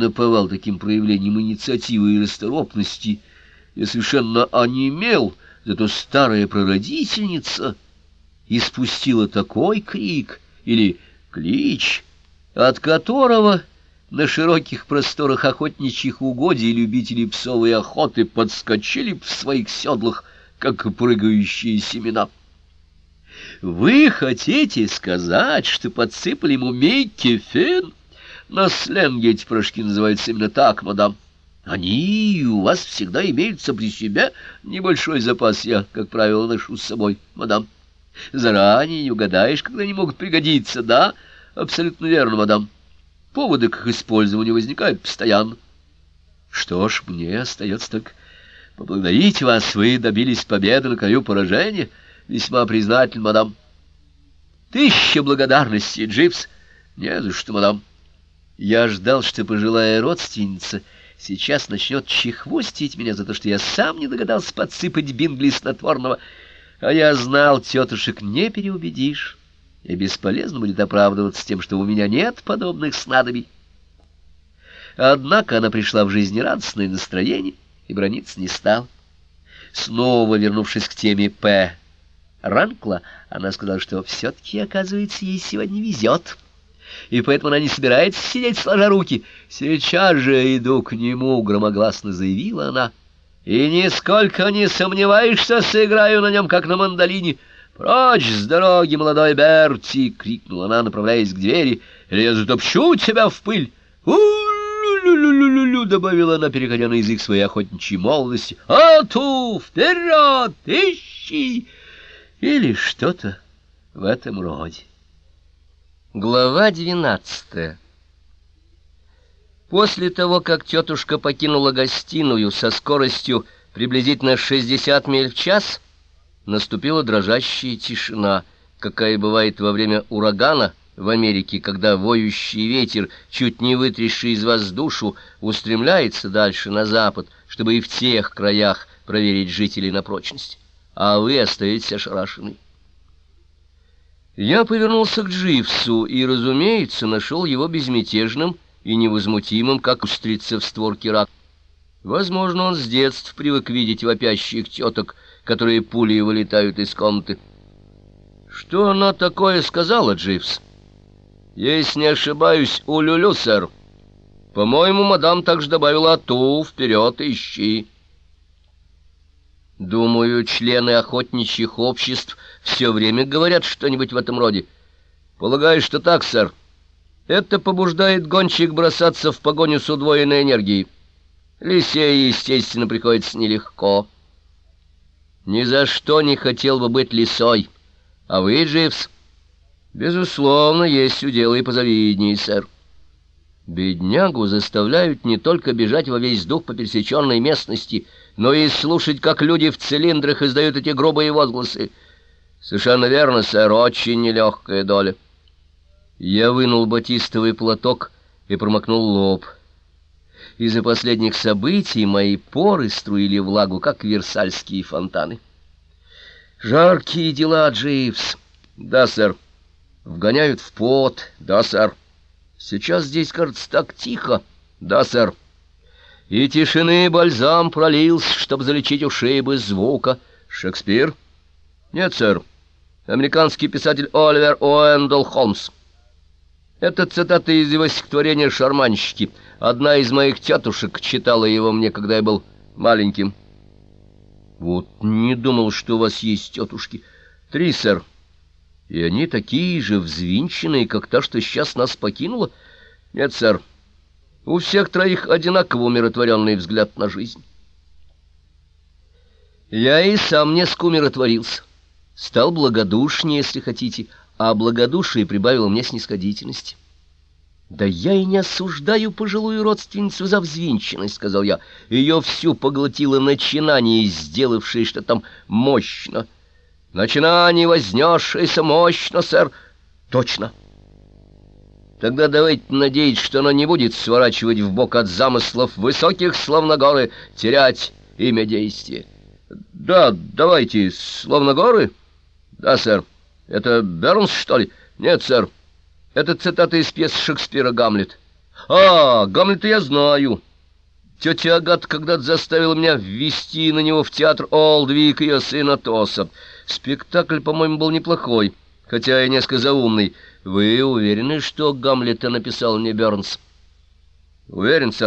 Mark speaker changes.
Speaker 1: наповал таким проявлением инициативы и расторопности, я совершенно онемел, зато старая прародительница испустила такой крик или клич, от которого на широких просторах охотничьих угодий любители псовой охоты подскочили в своих седлах, как прыгающие семена. «Вы хотите сказать, что подсыпали ему Микки Фин?» На сленге эти порошки называются именно так, мадам. Они у вас всегда имеются при себе. Небольшой запас я, как правило, ношу с собой, мадам. Заранее не угадаешь, когда они могут пригодиться, да? Абсолютно верно, мадам. Поводы к их использованию возникают постоянно. Что ж, мне остается только поблагодарить вас. Вы добились победы на краю поражения. Весьма признателен, мадам. Тысяча благодарностей, Дживс. Не за что, мадам. Я ждал, что пожилая родственница сейчас начнет чехвостить меня за то, что я сам не догадался подсыпать бингли снотворного, а я знал, тетушек не переубедишь, и бесполезно будет оправдываться тем, что у меня нет подобных снадобий. Однако она пришла в жизнерадостное настроение и брониться не стала. Снова вернувшись к теме П. Ранкла, она сказала, что все-таки, оказывается, ей сегодня везет и поэтому она не собирается сидеть сложа руки. Сейчас же иду к нему, — громогласно заявила она. И нисколько не сомневаешься, сыграю на нем, как на мандолине. «Прочь с дороги, молодой Берти!» — крикнула она, направляясь к двери. «Или я затопчу тебя в пыль!» «У-лю-лю-лю-лю-лю!» — добавила она, переходя на язык своей охотничьей молодости. «А ту! Вперед! Ищи!» Или что-то в этом роде. Глава двенадцатая После того, как тетушка покинула гостиную со скоростью приблизительно 60 миль в час, наступила дрожащая тишина, какая бывает во время урагана в Америке, когда воющий ветер, чуть не вытрясший из вас душу, устремляется дальше на запад, чтобы и в тех краях проверить жителей на прочность, а вы остаетесь ошарашены. Я повернулся к Дживсу и, разумеется, нашел его безмятежным и невозмутимым, как устрица в створке рак. Возможно, он с детства привык видеть вопящих теток, которые пулей вылетают из комнаты. «Что она такое сказала, Дживс?» «Если не ошибаюсь, у Люлю, сэр. По-моему, мадам также добавила «ту, вперед, ищи». Думаю, члены охотничьих обществ все время говорят что-нибудь в этом роде. Полагаю, что так, сэр. Это побуждает гонщик бросаться в погоню с удвоенной энергией. Лисе, естественно, приходится нелегко. Ни за что не хотел бы быть лисой. А вы, Дживс? Безусловно, есть удел и позавиднее, сэр. Беднягу заставляют не только бежать во весь дух по пересеченной местности — но и слушать, как люди в цилиндрах издают эти грубые возгласы. Совершенно верно, сэр, очень нелегкая доля. Я вынул батистовый платок и промокнул лоб. Из-за последних событий мои поры струили влагу, как версальские фонтаны. Жаркие дела, Дживс. Да, сэр. Вгоняют в пот. Да, сэр. Сейчас здесь, кажется, так тихо. Да, сэр и тишины бальзам пролился, чтобы залечить ушибы звука. Шекспир? Нет, сэр. Американский писатель Оливер Уэндл Холмс. Это цитата из его стихотворения «Шарманщики». Одна из моих тетушек читала его мне, когда я был маленьким. Вот не думал, что у вас есть тетушки. Три, сэр. И они такие же взвинченные, как та, что сейчас нас покинула? Нет, сэр. У всех троих одинаково умиротворенный взгляд на жизнь. Я и сам несколько умиротворился. Стал благодушнее, если хотите, а благодушие прибавило мне снисходительности. «Да я и не осуждаю пожилую родственницу за взвинченность», — сказал я. «Ее всю поглотило начинание, сделавшее что там мощно». «Начинание вознесшееся мощно, сэр». «Точно». Тогда давайте надеяться, что она не будет сворачивать в бок от замыслов высоких, словно горы, терять имя действия. Да, давайте, словно горы? Да, сэр. Это Бернс, что ли? Нет, сэр. Это цитата из пьесы Шекспира «Гамлет». А, Гамлета я знаю. Тетя Агат когда-то заставила меня ввести на него в театр Олдвик ее сына Тоса. Спектакль, по-моему, был неплохой, хотя и несколько заумный. Вы уверены, что Гамлета написал не Бернс? Уверен, сэр.